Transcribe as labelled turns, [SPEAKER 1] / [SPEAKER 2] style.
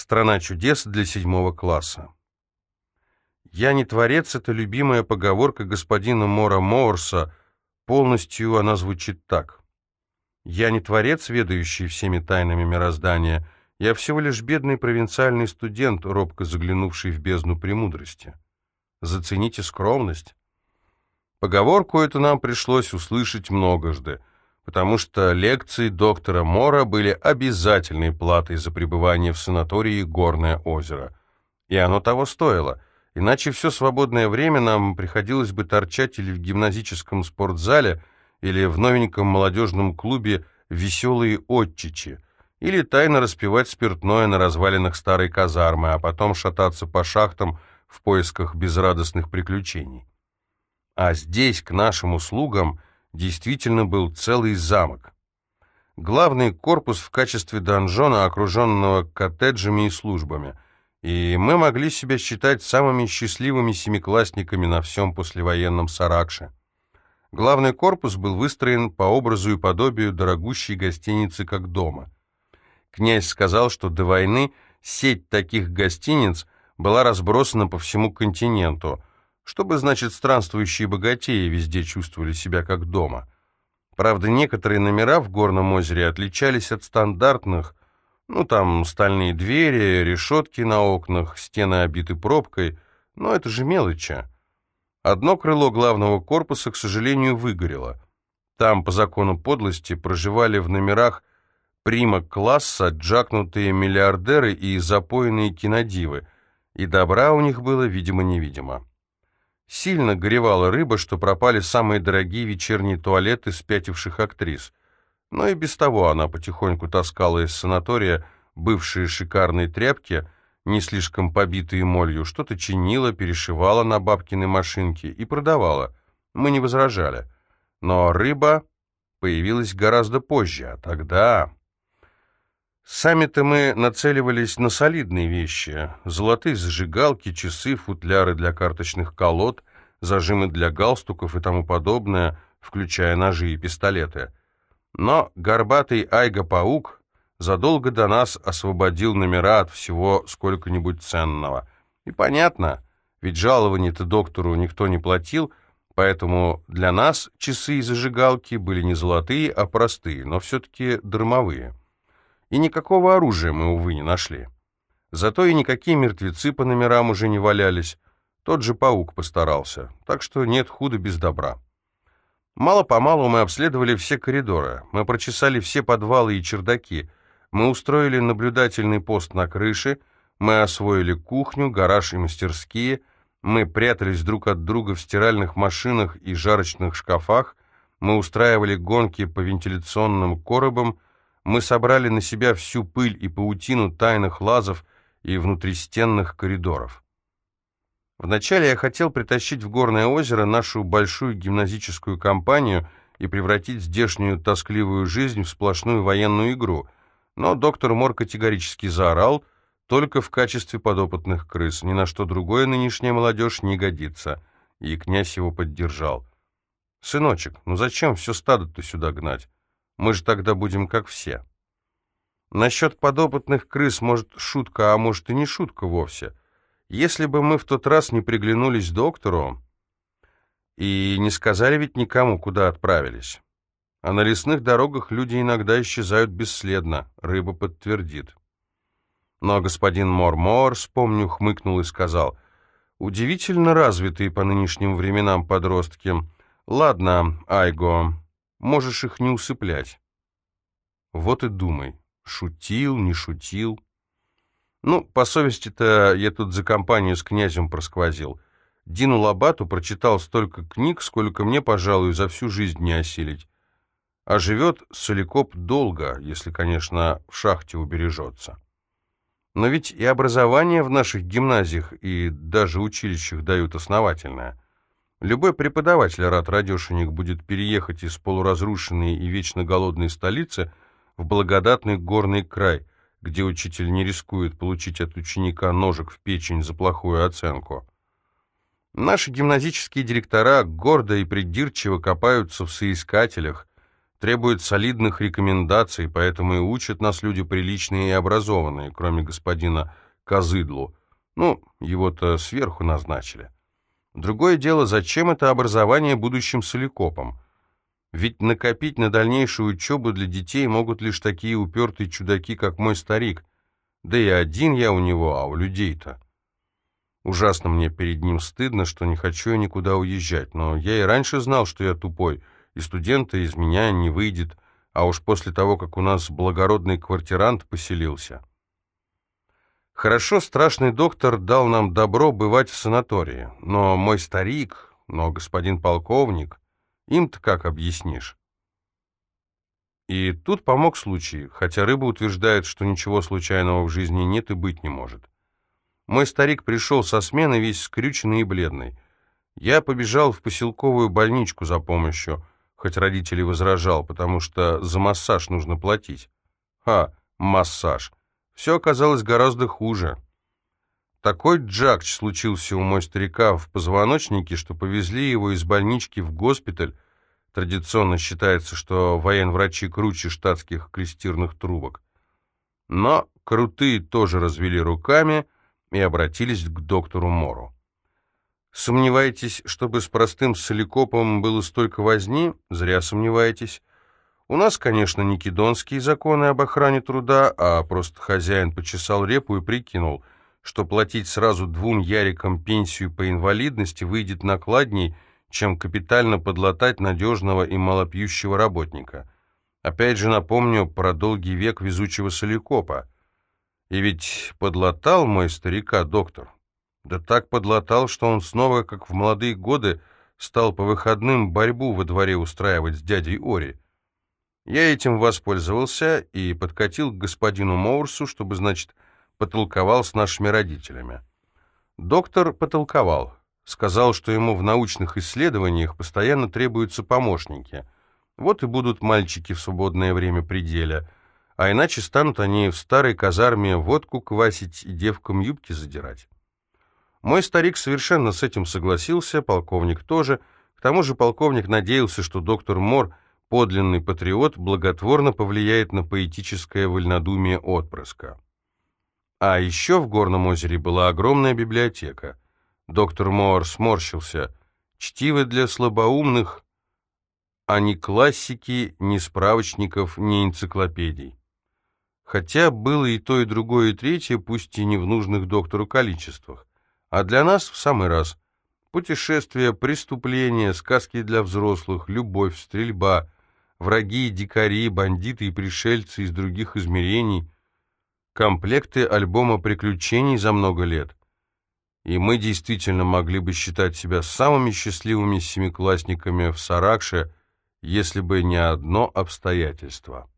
[SPEAKER 1] Страна чудес для седьмого класса. «Я не творец» — это любимая поговорка господина Мора Моорса. Полностью она звучит так. «Я не творец, ведающий всеми тайнами мироздания. Я всего лишь бедный провинциальный студент, робко заглянувший в бездну премудрости. Зацените скромность». Поговорку эту нам пришлось услышать многожды, потому что лекции доктора Мора были обязательной платой за пребывание в санатории «Горное озеро». И оно того стоило — Иначе все свободное время нам приходилось бы торчать или в гимназическом спортзале, или в новеньком молодежном клубе «Веселые отчичи», или тайно распивать спиртное на развалинах старой казармы, а потом шататься по шахтам в поисках безрадостных приключений. А здесь, к нашим услугам, действительно был целый замок. Главный корпус в качестве донжона, окруженного коттеджами и службами – и мы могли себя считать самыми счастливыми семиклассниками на всем послевоенном Саракше. Главный корпус был выстроен по образу и подобию дорогущей гостиницы как дома. Князь сказал, что до войны сеть таких гостиниц была разбросана по всему континенту, чтобы, значит, странствующие богатеи везде чувствовали себя как дома. Правда, некоторые номера в Горном озере отличались от стандартных, ну, там стальные двери, решетки на окнах, стены обиты пробкой, но это же мелочи. Одно крыло главного корпуса, к сожалению, выгорело. Там, по закону подлости, проживали в номерах прима-класса джакнутые миллиардеры и запоенные кинодивы, и добра у них было, видимо-невидимо. Сильно горевала рыба, что пропали самые дорогие вечерние туалеты спятивших актрис — но и без того она потихоньку таскала из санатория бывшие шикарные тряпки, не слишком побитые молью, что-то чинила, перешивала на бабкиной машинке и продавала. Мы не возражали. Но рыба появилась гораздо позже, а тогда... Сами-то мы нацеливались на солидные вещи. Золотые зажигалки, часы, футляры для карточных колод, зажимы для галстуков и тому подобное, включая ножи и пистолеты. Но горбатый Айга-паук задолго до нас освободил номера от всего сколько-нибудь ценного. И понятно, ведь жалование-то доктору никто не платил, поэтому для нас часы и зажигалки были не золотые, а простые, но все-таки дармовые. И никакого оружия мы, увы, не нашли. Зато и никакие мертвецы по номерам уже не валялись. Тот же паук постарался, так что нет худа без добра. Мало-помалу мы обследовали все коридоры, мы прочесали все подвалы и чердаки, мы устроили наблюдательный пост на крыше, мы освоили кухню, гараж и мастерские, мы прятались друг от друга в стиральных машинах и жарочных шкафах, мы устраивали гонки по вентиляционным коробам, мы собрали на себя всю пыль и паутину тайных лазов и внутристенных коридоров. Вначале я хотел притащить в Горное озеро нашу большую гимназическую компанию и превратить здешнюю тоскливую жизнь в сплошную военную игру, но доктор Мор категорически заорал, только в качестве подопытных крыс, ни на что другое нынешняя молодежь не годится, и князь его поддержал. «Сыночек, ну зачем все стадо-то сюда гнать? Мы же тогда будем как все». Насчет подопытных крыс, может, шутка, а может и не шутка вовсе — если бы мы в тот раз не приглянулись доктору и не сказали ведь никому, куда отправились. А на лесных дорогах люди иногда исчезают бесследно, рыба подтвердит. Но господин Мор-Мор, вспомню, хмыкнул и сказал, «Удивительно развитые по нынешним временам подростки. Ладно, Айго, можешь их не усыплять». Вот и думай, шутил, не шутил. Ну, по совести-то я тут за компанию с князем просквозил. Дину Лобату прочитал столько книг, сколько мне, пожалуй, за всю жизнь не осилить. А живет Соликоп долго, если, конечно, в шахте убережется. Но ведь и образование в наших гимназиях и даже училищах дают основательное. Любой преподаватель рад радешенек будет переехать из полуразрушенной и вечно голодной столицы в благодатный горный край, где учитель не рискует получить от ученика ножик в печень за плохую оценку. Наши гимназические директора гордо и придирчиво копаются в соискателях, требует солидных рекомендаций, поэтому и учат нас люди приличные и образованные, кроме господина Козыдлу. Ну, его-то сверху назначили. Другое дело, зачем это образование будущим соликопам? Ведь накопить на дальнейшую учебу для детей могут лишь такие упертые чудаки, как мой старик. Да и один я у него, а у людей-то. Ужасно мне перед ним стыдно, что не хочу я никуда уезжать, но я и раньше знал, что я тупой, и студента из меня не выйдет, а уж после того, как у нас благородный квартирант поселился. Хорошо страшный доктор дал нам добро бывать в санатории, но мой старик, но господин полковник, им-то как объяснишь? И тут помог случай, хотя рыба утверждает, что ничего случайного в жизни нет и быть не может. Мой старик пришел со смены весь скрюченный и бледный. Я побежал в поселковую больничку за помощью, хоть родители возражал, потому что за массаж нужно платить. Ха, массаж. Все оказалось гораздо хуже. Такой джакч случился у мой старика в позвоночнике, что повезли его из больнички в госпиталь. Традиционно считается, что военврачи круче штатских крестирных трубок. Но крутые тоже развели руками — и обратились к доктору Мору. Сомневаетесь, чтобы с простым соликопом было столько возни? Зря сомневаетесь. У нас, конечно, не кедонские законы об охране труда, а просто хозяин почесал репу и прикинул, что платить сразу двум ярикам пенсию по инвалидности выйдет накладней, чем капитально подлатать надежного и малопьющего работника. Опять же напомню про долгий век везучего соликопа. И ведь подлатал мой старика доктор. Да так подлатал, что он снова, как в молодые годы, стал по выходным борьбу во дворе устраивать с дядей Ори. Я этим воспользовался и подкатил к господину Моурсу, чтобы, значит, потолковал с нашими родителями. Доктор потолковал. Сказал, что ему в научных исследованиях постоянно требуются помощники. Вот и будут мальчики в свободное время пределя — а иначе станут они в старой казарме водку квасить и девкам юбки задирать. Мой старик совершенно с этим согласился, полковник тоже. К тому же полковник надеялся, что доктор Мор, подлинный патриот, благотворно повлияет на поэтическое вольнодумие отпрыска. А еще в Горном озере была огромная библиотека. Доктор Мор сморщился. Чтивы для слабоумных, а ни классики, ни справочников, ни энциклопедий. Хотя было и то, и другое, и третье, пусть и не в нужных доктору количествах. А для нас в самый раз. Путешествия, преступления, сказки для взрослых, любовь, стрельба, враги, дикари, бандиты и пришельцы из других измерений, комплекты альбома приключений за много лет. И мы действительно могли бы считать себя самыми счастливыми семиклассниками в Саракше, если бы не одно обстоятельство.